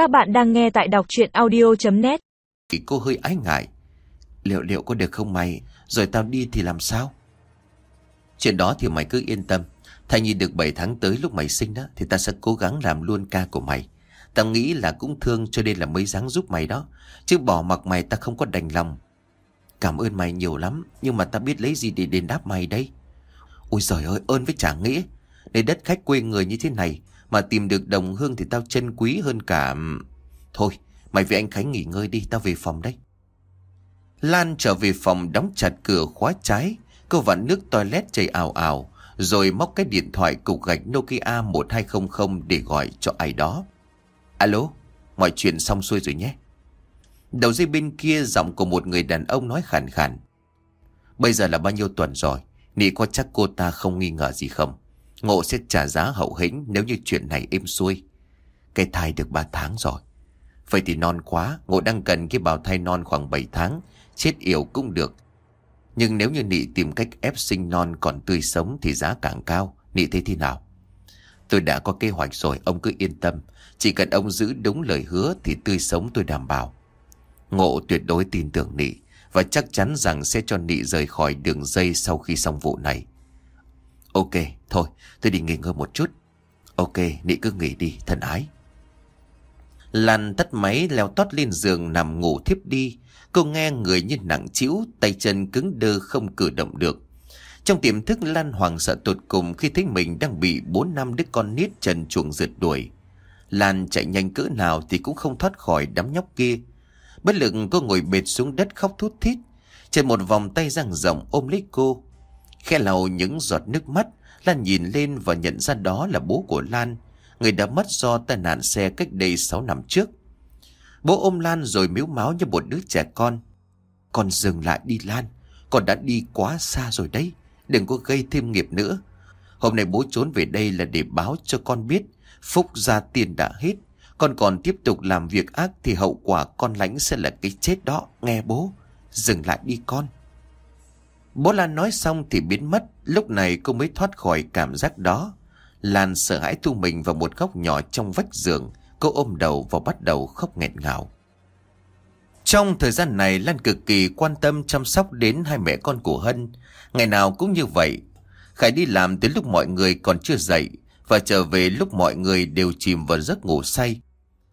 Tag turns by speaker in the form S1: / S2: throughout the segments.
S1: Các bạn đang nghe tại đọc chuyện audio.net
S2: cô hơi ái ngại. Liệu liệu có được không mày? Rồi tao đi thì làm sao? Chuyện đó thì mày cứ yên tâm. Thay Nhi được 7 tháng tới lúc mày sinh đó, Thì ta sẽ cố gắng làm luôn ca của mày. Tao nghĩ là cũng thương cho nên là mới dáng giúp mày đó. Chứ bỏ mặc mày ta không có đành lòng. Cảm ơn mày nhiều lắm, Nhưng mà ta biết lấy gì để đền đáp mày đây? Ôi giời ơi, ơn với chả nghĩa. Để đất khách quê người như thế này mà tìm được đồng hương thì tao chân quý hơn cả Thôi, mày với anh Khánh nghỉ ngơi đi, Tao về phòng đấy. Lan trở về phòng đóng chặt cửa khóa trái, Cô vặn nước toilet chảy ào ào, Rồi móc cái điện thoại cục gạch Nokia 1200 để gọi cho ai đó. Alo, Mọi chuyện xong xuôi rồi nhé. Đầu dây bên kia, giọng của một người đàn ông nói khàn khàn. Bây giờ là bao nhiêu tuần rồi, Nị có chắc cô ta không nghi ngờ gì không? Ngộ sẽ trả giá hậu hĩnh Nếu như chuyện này êm xuôi. Cái thai được 3 tháng rồi. Vậy thì non quá, Ngộ đang cần cái bào thai non khoảng 7 tháng, Chết yểu cũng được. Nhưng nếu như Nị tìm cách ép sinh non còn tươi sống Thì giá càng cao. Nị thấy thế nào? Tôi đã có kế hoạch rồi, Ông cứ yên tâm. Chỉ cần ông giữ đúng lời hứa Thì tươi sống tôi đảm bảo. Ngộ tuyệt đối tin tưởng Nị Và chắc chắn rằng sẽ cho Nị rời khỏi đường dây Sau khi xong vụ này. Ok thôi, tôi đi nghỉ ngơi một chút. Ok, Nị cứ nghỉ đi, thân ái. Lan tắt máy leo tót lên giường nằm ngủ thiếp đi. Cô nghe người như nặng chĩu, Tay chân cứng đơ không cử động được. Trong tiềm thức, Lan hoàng sợ tột cùng Khi thấy mình đang bị bốn năm đứa con nít trần chuồng rượt đuổi. Lan chạy nhanh cỡ nào Thì cũng không thoát khỏi đám nhóc kia. Bất lực, cô ngồi bệt xuống đất khóc thút thít. Trên một vòng tay răng rộng ôm lấy cô. Khe lau những giọt nước mắt Lan nhìn lên và nhận ra đó là bố của Lan. Người đã mất do tai nạn xe cách đây 6 năm trước. Bố ôm Lan rồi miếu máu như một đứa trẻ con. Con dừng lại đi, Lan. Con đã đi quá xa rồi đấy. Đừng có gây thêm nghiệp nữa. Hôm nay bố trốn về đây là để báo cho con biết. Phúc gia tiền đã hết. Con còn tiếp tục làm việc ác Thì hậu quả con lãnh sẽ là cái chết đó. Nghe bố. Dừng lại đi con. Bố Lan nói xong thì biến mất. Lúc này cô mới thoát khỏi cảm giác đó. Lan sợ hãi thu mình vào một góc nhỏ trong vách giường. Cô ôm đầu và bắt đầu khóc nghẹn ngào. Trong thời gian này, Lan cực kỳ quan tâm chăm sóc đến hai mẹ con của Hân. Ngày nào cũng như vậy. Khải đi làm tới lúc mọi người còn chưa dậy Và trở về lúc mọi người đều chìm vào giấc ngủ say.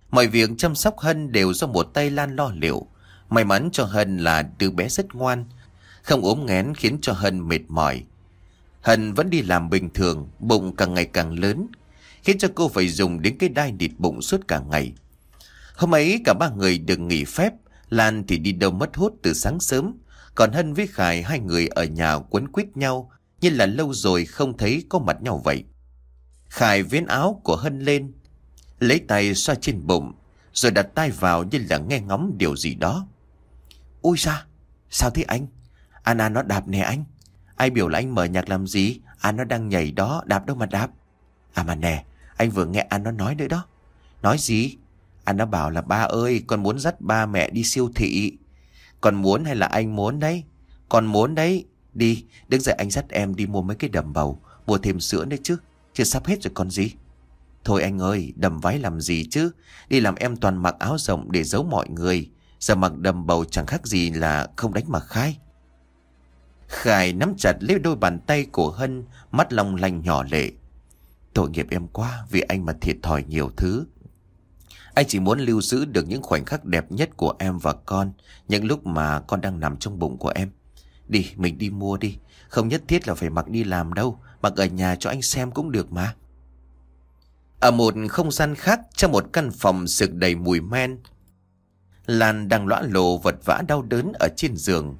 S2: Mọi việc chăm sóc Hân đều do một tay Lan lo liệu. May mắn cho Hân là đứa bé rất ngoan. Không ốm nghén khiến cho Hân mệt mỏi. Hân vẫn đi làm bình thường, Bụng càng ngày càng lớn, Khiến cho cô phải dùng đến cái đai địt bụng suốt cả ngày. Hôm ấy cả ba người được nghỉ phép, Lan thì đi đâu mất hút từ sáng sớm, Còn Hân với Khải, hai người ở nhà quấn quýt nhau, Như là lâu rồi không thấy có mặt nhau vậy. Khải vén áo của Hân lên, Lấy tay xoa trên bụng, Rồi đặt tay vào như là nghe ngóng điều gì đó. Ui ra Sao thế anh? Anna nó đạp nè anh. Ai biểu là anh mở nhạc làm gì? An nó đang nhảy đó, đạp đâu mà đạp. À mà nè, Anh vừa nghe An nó nói nữa đó. Nói gì? An nó bảo là, ba ơi, Con muốn dắt ba mẹ đi siêu thị. Con muốn hay là anh muốn đấy? Con muốn đấy. Đi, Đứng dậy anh dắt em đi mua mấy cái đầm bầu, Mua thêm sữa nữa chứ. Chưa sắp hết rồi con gì. Thôi anh ơi, đầm váy làm gì chứ? Đi làm em toàn mặc áo rộng để giấu mọi người. Giờ mặc đầm bầu chẳng khác gì là không đánh mà khai. Khải nắm chặt lấy đôi bàn tay của Hân, mắt long lanh nhỏ lệ. Tội nghiệp em quá vì anh mà thiệt thòi nhiều thứ. Anh chỉ muốn lưu giữ được những khoảnh khắc đẹp nhất của em và con, những lúc mà con đang nằm trong bụng của em. Đi, mình đi mua đi. Không nhất thiết là phải mặc đi làm đâu, mặc ở nhà cho anh xem cũng được mà. Ở một không gian khác, trong một căn phòng sực đầy mùi men, Lan đang lõa lồ vật vã đau đớn ở trên giường.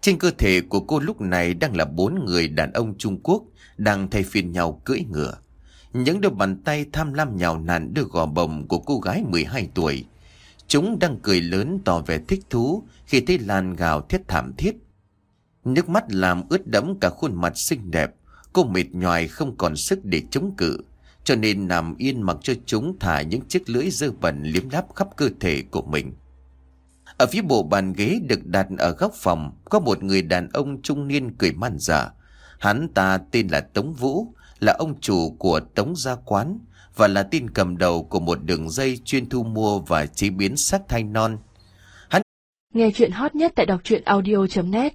S2: Trên cơ thể của cô lúc này đang là bốn người đàn ông Trung Quốc đang thay phiên nhau cưỡi ngựa. Những đôi bàn tay tham lam nhào nặn được gò bồng của cô gái 12 tuổi. Chúng đang cười lớn tỏ vẻ thích thú khi thấy Lan gào thiết thảm thiết. Nước mắt làm ướt đẫm cả khuôn mặt xinh đẹp. Cô mệt nhoài không còn sức để chống cự. Cho nên nằm yên mặc cho chúng thả những chiếc lưỡi dơ bẩn liếm láp khắp cơ thể của mình. Ở phía bộ bàn ghế được đặt ở góc phòng có một người đàn ông trung niên cười man dở. Hắn ta tên là Tống Vũ, là ông chủ của Tống Gia Quán, và là tin cầm đầu của một đường dây chuyên thu mua và chế biến sắc thai non.
S3: Nghe chuyện hot nhất tại đọc truyện audio.net